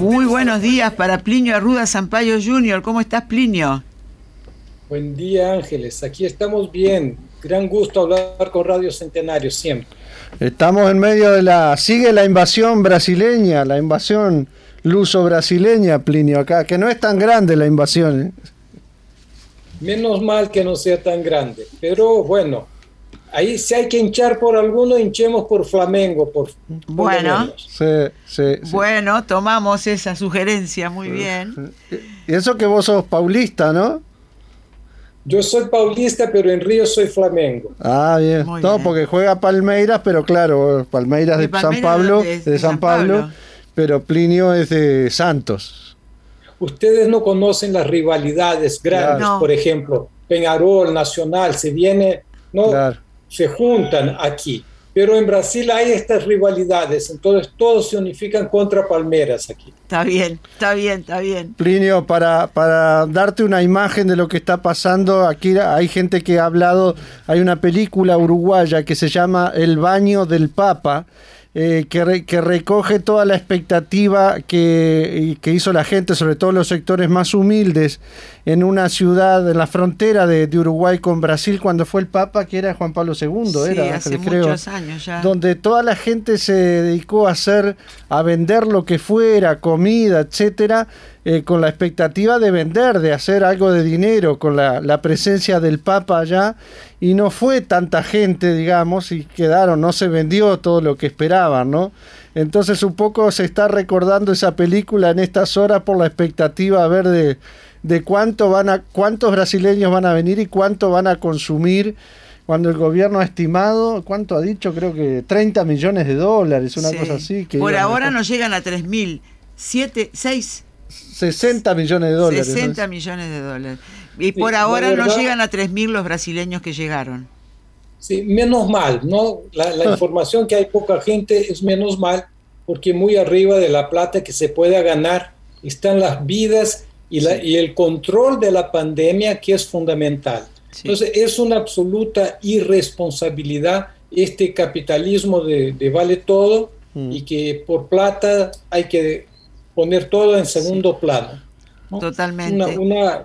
Muy buenos días para Plinio Arruda Sampaio Jr. ¿Cómo estás, Plinio? Buen día, Ángeles. Aquí estamos bien. Gran gusto hablar con Radio Centenario siempre. Estamos en medio de la. Sigue la invasión brasileña, la invasión luso-brasileña, Plinio, acá, que no es tan grande la invasión. ¿eh? Menos mal que no sea tan grande. Pero bueno, ahí si hay que hinchar por alguno, hinchemos por Flamengo. Por, Bueno. menos. Sí, sí, sí. Bueno, tomamos esa sugerencia, muy bien. Y eso que vos sos paulista, ¿no? Yo soy paulista, pero en Río soy Flamengo. Ah, bien. Muy no, bien. porque juega Palmeiras, pero claro, Palmeiras de, De San Palmeiras Pablo, de- de, de San San Pablo, Pablo. pero Plinio es de Santos. Ustedes no conocen las rivalidades grandes, Claro. No. por ejemplo, Peñarol, Nacional, se viene, no, Claro. Se juntan aquí. Pero en Brasil hay estas rivalidades, entonces todos se unifican contra Palmeras aquí. Está bien, está bien, está bien. Plinio, para, para darte una imagen de lo que está pasando, aquí hay gente que ha hablado, hay una película uruguaya que se llama El baño del Papa, eh, que, re- que recoge toda la expectativa que, que hizo la gente, sobre todo los sectores más humildes, en una ciudad, en la frontera de, de Uruguay con Brasil, cuando fue el Papa, que era Juan Pablo II, Sí, era, hace creo muchos años ya. donde toda la gente se dedicó a hacer, a vender lo que fuera, comida, etcétera, eh, con la expectativa de vender, de hacer algo de dinero, con la, la presencia del Papa allá, y no fue tanta gente, digamos, y quedaron, no se vendió todo lo que esperaban, ¿no? Entonces un poco se está recordando esa película en estas horas por la expectativa a ver de, de cuánto van a, cuántos brasileños van a venir y cuánto van a consumir cuando el gobierno ha estimado, ¿cuánto ha dicho? Creo que 30 millones de dólares, una Sí. cosa así. Que Por a ahora no llegan a 3.000, 7, 6, 60 millones de dólares. 60 ¿no? millones de dólares. Y Sí, por ahora no llegan a 3.000 los brasileños que llegaron. Sí, menos mal, ¿no? La, la información que hay poca gente es menos mal, porque muy arriba de la plata que se pueda ganar están las vidas y, la, y el control de la pandemia, que es fundamental. Sí. Entonces, es una absoluta irresponsabilidad este capitalismo de, de vale todo Mm. y que por plata hay que poner todo en segundo plano. ¿no? Totalmente. Una, una-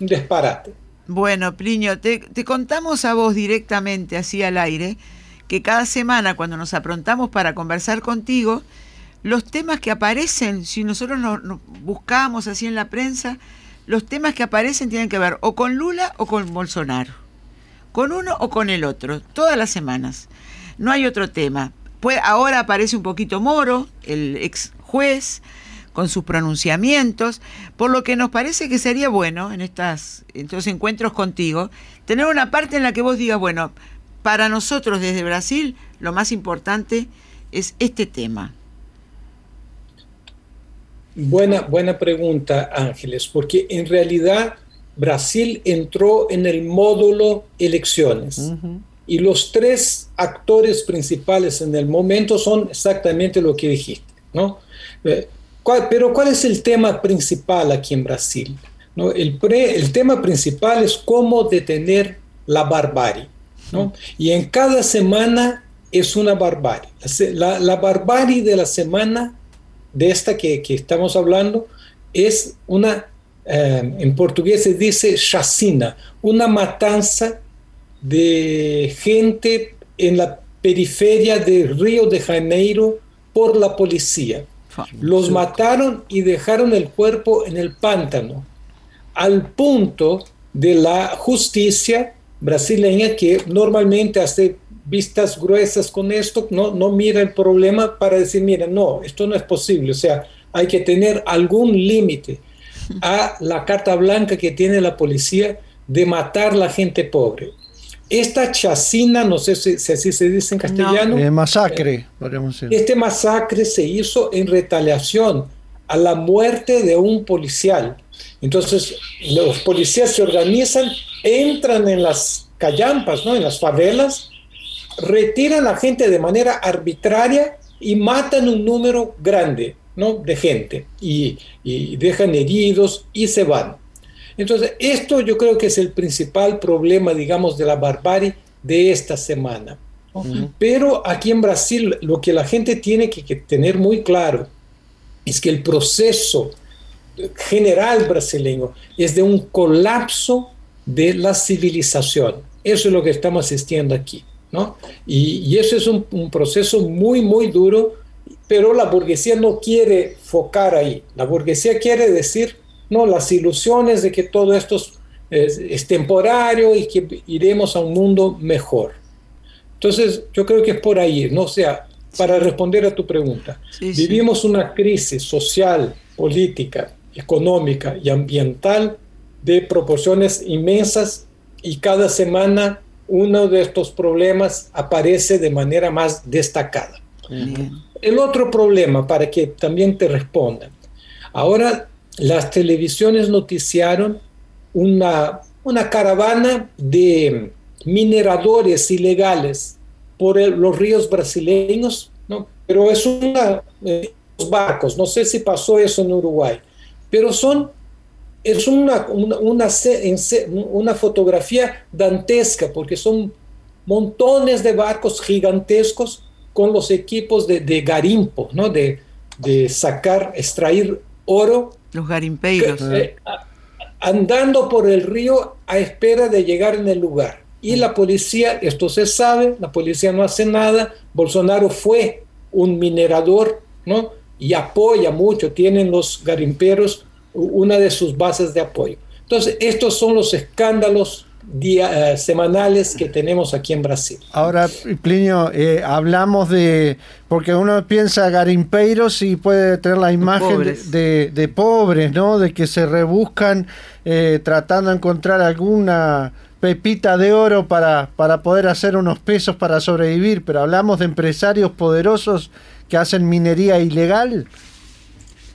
un disparate. Bueno, Plinio, te, te contamos a vos directamente, así al aire, que cada semana cuando nos aprontamos para conversar contigo, los temas que aparecen, si nosotros nos, nos buscamos así en la prensa, los temas que aparecen tienen que ver o con Lula o con Bolsonaro, con uno o con el otro, todas las semanas. No hay otro tema. Pues ahora aparece un poquito Moro, el ex juez, con sus pronunciamientos, por lo que nos parece que sería bueno en estas, estos encuentros contigo, tener una parte en la que vos digas, bueno, para nosotros desde Brasil lo más importante es este tema. Buena, buena pregunta, Ángeles, porque en realidad Brasil entró en el módulo elecciones y los tres actores principales en el momento son exactamente lo que dijiste, ¿no? Eh, ¿cuál- pero ¿cuál es el tema principal aquí en Brasil? ¿No? El, pre- el tema principal es cómo detener la barbarie, ¿no? Y en cada semana es una barbarie. La la barbarie de la semana de esta que, que estamos hablando es una, eh, en portugués se dice chacina, una matanza de gente en la periferia de Río de Janeiro por la policía. Los mataron y dejaron el cuerpo en el pántano, al punto de la justicia brasileña que normalmente hace vistas gruesas con esto, no, no mira el problema para decir, mira, no, esto no es posible, o sea, hay que tener algún límite a la carta blanca que tiene la policía de matar la gente pobre. Esta chacina, no sé si, si así se dice en castellano, Eh, masacre, podríamos decir. este masacre se hizo en retaliación a la muerte de un policial. Entonces, los policías se organizan, entran en las callampas, ¿no? en las favelas, retiran a la gente de manera arbitraria y matan un número grande ¿no? de gente y, y dejan heridos y se van. Entonces, esto yo creo que es el principal problema, digamos, de la barbarie de esta semana. Pero aquí en Brasil lo que la gente tiene que, que, tener muy claro es que el proceso general brasileño es de un colapso de la civilización. Eso es lo que estamos asistiendo aquí. ¿no? Y, y eso es un, un, proceso muy, muy duro, pero la burguesía no quiere focar ahí. La burguesía quiere decir, no, las ilusiones de que todo esto es, es, es temporario y que iremos a un mundo mejor. Entonces, yo creo que es por ahí, ¿no? O sea, para responder a tu pregunta, sí, vivimos sí. una crisis social, política, económica y ambiental de proporciones inmensas y cada semana uno de estos problemas aparece de manera más destacada. Bien. El otro problema, para que también te respondan, ahora las televisiones noticiaron una, una caravana de mineradores ilegales por los ríos brasileños, ¿no? pero es una, eh, barcos, no sé si pasó eso en Uruguay, pero son, es una, una, una, una fotografía dantesca, porque son montones de barcos gigantescos con los equipos de, de garimpo, ¿no? de, de sacar, extraer oro. Los garimpeiros. Que, eh, andando por el río a espera de llegar en el lugar. Y la policía, esto se sabe, la policía no hace nada. Bolsonaro fue un minerador, ¿no? Y apoya mucho, tienen los garimperos una de sus bases de apoyo. Entonces, estos son los escándalos día, eh, semanales que tenemos aquí en Brasil. Ahora, Plinio, eh, hablamos de, porque uno piensa garimpeiros y puede tener la imagen de, de, de, pobres, ¿no? De que se rebuscan eh, tratando de encontrar alguna pepita de oro para, para poder hacer unos pesos para sobrevivir, pero hablamos de empresarios poderosos que hacen minería ilegal.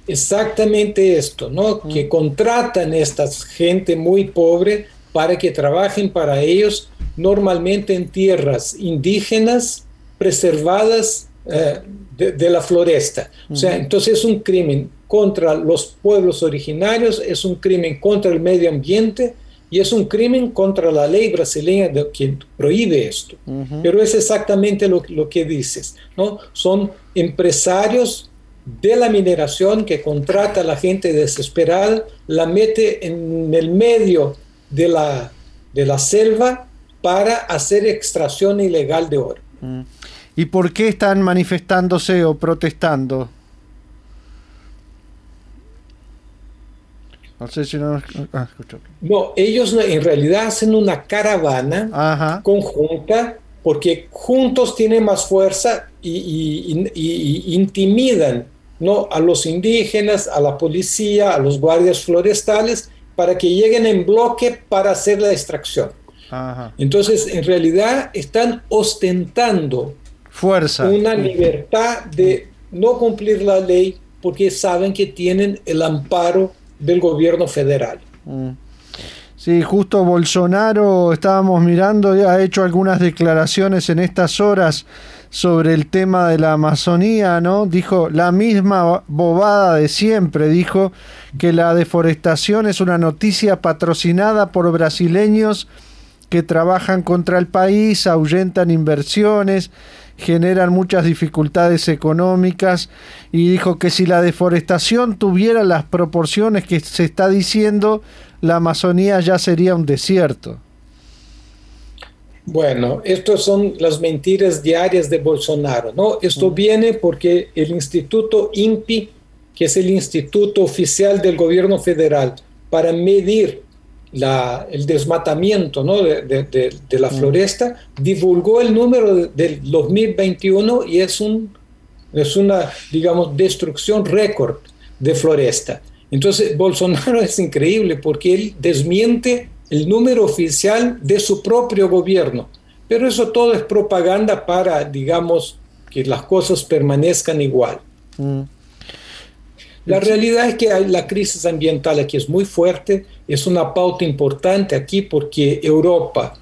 Exactamente esto, ¿no? Mm. Que contratan esta gente muy pobre para que trabajen para ellos normalmente en tierras indígenas preservadas eh, de, de, la floresta. O sea, entonces es un crimen contra los pueblos originarios, es un crimen contra el medio ambiente y es un crimen contra la ley brasileña de, que prohíbe esto. Uh -huh. Pero es exactamente lo, lo, que dices, ¿no? Son empresarios de la mineración que contrata a la gente desesperada, la mete en el medio de la, de la selva para hacer extracción ilegal de oro. -huh. ¿Y por qué están manifestándose o protestando? No sé si no. Ah, no, ellos en realidad hacen una caravana Ajá. conjunta porque juntos tienen más fuerza y, y, y, y, intimidan ¿no? a los indígenas, a la policía, a los guardias forestales para que lleguen en bloque para hacer la extracción. Ajá. Entonces, en realidad están ostentando fuerza, una libertad de no cumplir la ley porque saben que tienen el amparo del gobierno federal. Mm. Sí, justo Bolsonaro, estábamos mirando, ha hecho algunas declaraciones en estas horas sobre el tema de la Amazonía, ¿no? Dijo la misma bobada de siempre, dijo que la deforestación es una noticia patrocinada por brasileños que trabajan contra el país, ahuyentan inversiones, generan muchas dificultades económicas y dijo que si la deforestación tuviera las proporciones que se está diciendo, la Amazonía ya sería un desierto. Bueno, estas son las mentiras diarias de Bolsonaro, ¿no? Esto mm. viene porque el Instituto INPI, que es el instituto oficial del gobierno federal para medir la, el desmatamiento ¿no? de, de, de, de, la floresta, divulgó el número del 2021 y es, un, es una, digamos, destrucción récord de floresta. Entonces, Bolsonaro es increíble porque él desmiente el número oficial de su propio gobierno. Pero eso todo es propaganda para, digamos, que las cosas permanezcan igual. Mm. La realidad es que la crisis ambiental aquí es muy fuerte, es una pauta importante aquí porque Europa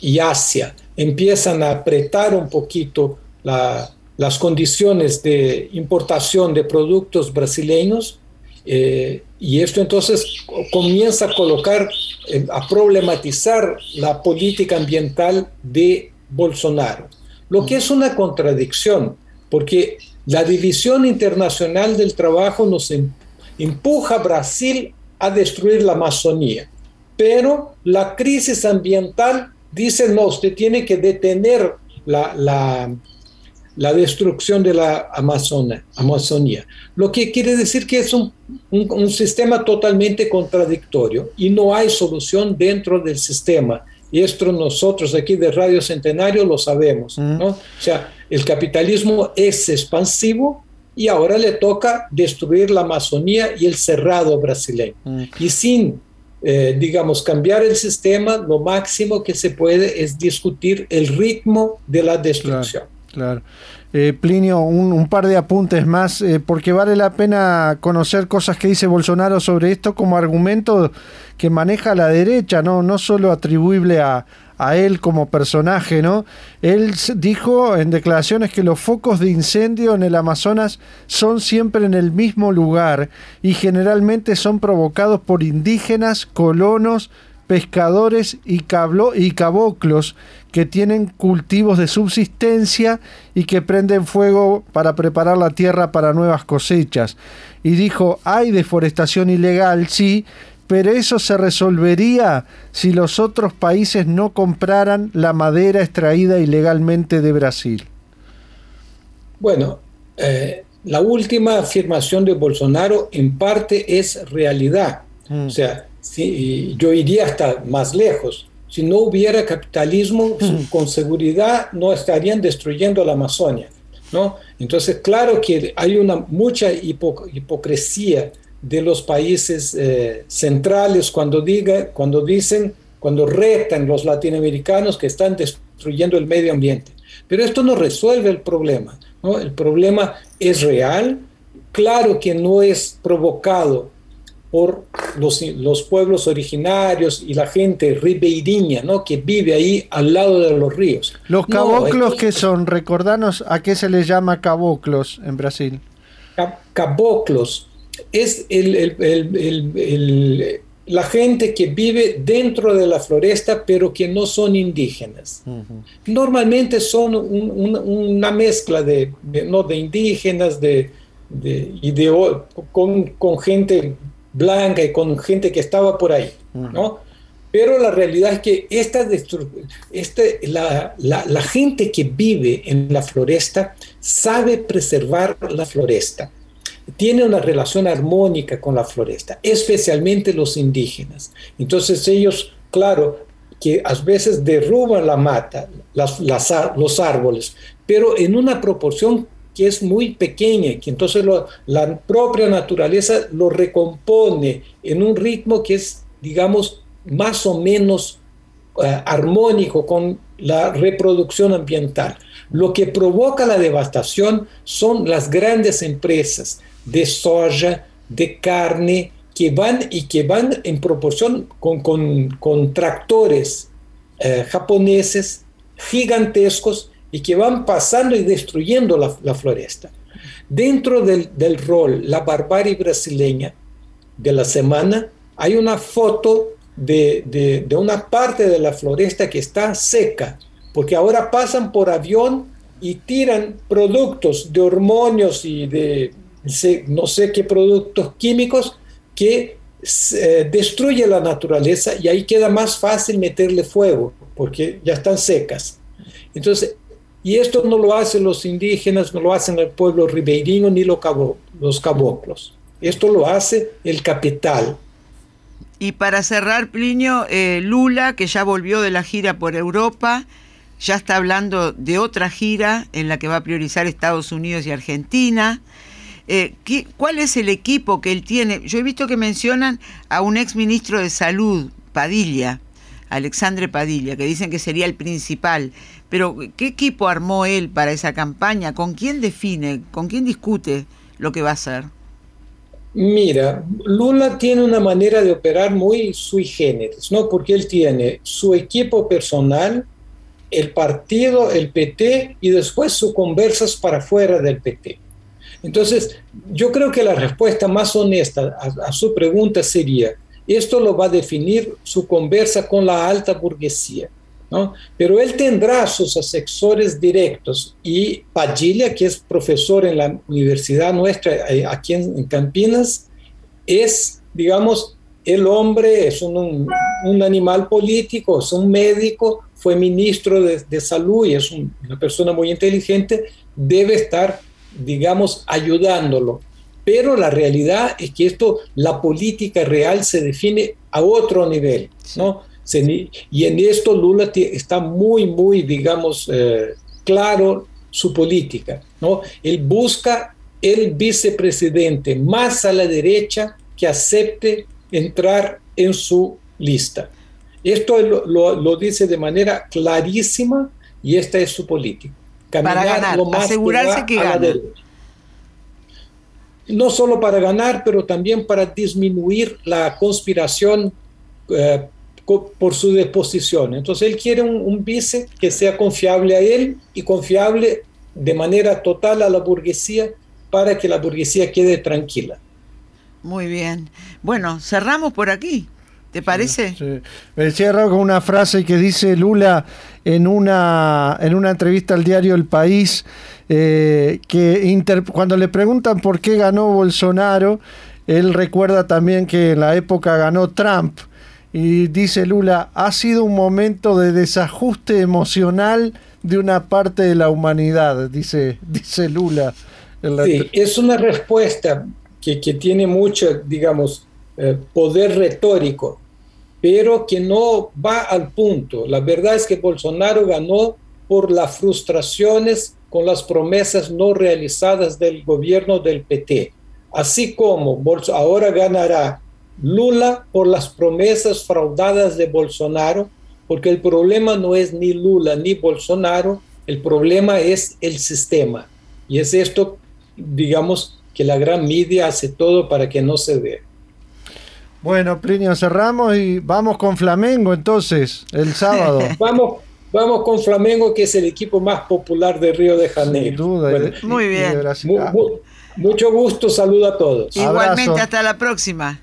y Asia empiezan a apretar un poquito las condiciones de importación de productos brasileños eh, y esto entonces comienza a colocar, eh, a problematizar la política ambiental de Bolsonaro, lo que es una contradicción, porque la división internacional del trabajo nos em, empuja a Brasil a destruir la Amazonía, pero la crisis ambiental dice, no, usted tiene que detener la, la la destrucción de la Amazonía. Lo que quiere decir que es un, sistema totalmente contradictorio y no hay solución dentro del sistema. Y esto nosotros aquí de Radio Centenario lo sabemos. ¿no? O sea, el capitalismo es expansivo y ahora le toca destruir la Amazonía y el cerrado brasileño. Y sin, eh, digamos, cambiar el sistema, lo máximo que se puede es discutir el ritmo de la destrucción. Claro. Eh, Plinio, un, par de apuntes más, eh, porque vale la pena conocer cosas que dice Bolsonaro sobre esto como argumento que maneja la derecha, no, no solo atribuible a, a él como personaje, ¿no? Él dijo en declaraciones que los focos de incendio en el Amazonas son siempre en el mismo lugar y generalmente son provocados por indígenas, colonos, pescadores y, y caboclos que tienen cultivos de subsistencia y que prenden fuego para preparar la tierra para nuevas cosechas. Y dijo, hay deforestación ilegal, sí, pero eso se resolvería si los otros países no compraran la madera extraída ilegalmente de Brasil. Bueno, eh, la última afirmación de Bolsonaro en parte es realidad. Mm. O sea, Sí, yo iría hasta más lejos. Si no hubiera capitalismo, con seguridad no estarían destruyendo la Amazonia. ¿no? Entonces, claro que hay una mucha hipocresía de los países eh, centrales cuando, diga, cuando dicen, cuando retan los latinoamericanos que están destruyendo el medio ambiente. Pero esto no resuelve el problema. ¿no? El problema es real, claro que no es provocado por los, los, pueblos originarios y la gente ribeiriña, ¿no? que vive ahí al lado de los ríos. Los caboclos que son, recordanos a qué se les llama caboclos en Brasil. Caboclos es el, el, la gente que vive dentro de la floresta pero que no son indígenas. Normalmente son una mezcla de, ¿no? de indígenas de, de, y de, con, con gente blanca y con gente que estaba por ahí, ¿no? Pero la realidad es que esta, este, la, la, gente que vive en la floresta sabe preservar la floresta, tiene una relación armónica con la floresta, especialmente los indígenas. Entonces ellos, claro, que a veces derruban la mata, las, los árboles, pero en una proporción que es muy pequeña, que entonces la propia naturaleza lo recompone en un ritmo que es, digamos, más o menos eh, armónico con la reproducción ambiental. Lo que provoca la devastación son las grandes empresas de soya, de carne, que van y que van en proporción con, con, tractores eh, japoneses gigantescos y que van pasando y destruyendo la, floresta. Dentro del, rol La barbarie brasileña de la semana, hay una foto de, una parte de la floresta que está seca, porque ahora pasan por avión y tiran productos de hormonios y de no sé qué productos químicos que eh, destruye la naturaleza y ahí queda más fácil meterle fuego porque ya están secas. Entonces, y esto no lo hacen los indígenas, no lo hacen el pueblo ribeirino ni los, caboclos. Esto lo hace el capital. Y para cerrar, Plinio, eh, Lula, que ya volvió de la gira por Europa, ya está hablando de otra gira en la que va a priorizar Estados Unidos y Argentina. Eh, ¿Cuál es el equipo que él tiene? Yo he visto que mencionan a un ex ministro de Salud, Padilla, Alexandre Padilla, que dicen que sería el principal. Pero, ¿qué equipo armó él para esa campaña? ¿Con quién define? ¿Con quién discute lo que va a hacer? Mira, Lula tiene una manera de operar muy sui generis, ¿no? Porque él tiene su equipo personal, el partido, el PT y después sus conversas para fuera del PT. Entonces, yo creo que la respuesta más honesta a, a, su pregunta sería, esto lo va a definir su conversa con la alta burguesía. ¿No? Pero él tendrá sus asesores directos y Padilla, que es profesor en la universidad nuestra eh, aquí en, Campinas, es, digamos, el hombre, es un, animal político, es un médico, fue ministro de, salud y es un, una persona muy inteligente, debe estar, digamos, ayudándolo. Pero la realidad es que esto, la política real se define a otro nivel, ¿no? Y en esto Lula está muy, muy, digamos, eh, claro su política. ¿no? Él busca el vicepresidente más a la derecha que acepte entrar en su lista. Esto lo, lo, dice de manera clarísima y esta es su política. para ganar, asegurarse que, gana. No solo para ganar, pero también para disminuir la conspiración eh, por su disposición. Entonces él quiere un, vice que sea confiable a él y confiable de manera total a la burguesía para que la burguesía quede tranquila. Muy bien. Bueno, cerramos por aquí. ¿Te parece? Sí, Me cierro con una frase que dice Lula en una, en una entrevista al diario El País, eh, que cuando le preguntan por qué ganó Bolsonaro, él recuerda también que en la época ganó Trump y dice Lula, ha sido un momento de desajuste emocional de una parte de la humanidad, dice, dice Lula. Sí, es una respuesta que, que tiene mucho, digamos, eh, poder retórico, pero que no va al punto. La verdad es que Bolsonaro ganó por las frustraciones con las promesas no realizadas del gobierno del PT. Así como ahora ganará Lula por las promesas fraudadas de Bolsonaro, porque el problema no es ni Lula ni Bolsonaro, el problema es el sistema. Y es esto, digamos, que la gran media hace todo para que no se vea. Bueno, Plinio, cerramos y vamos con Flamengo entonces, el sábado. vamos, vamos con Flamengo, que es el equipo más popular de Río de Janeiro. Sin duda. muy bien. mucho gusto, saludo a todos. Igualmente, hasta la próxima.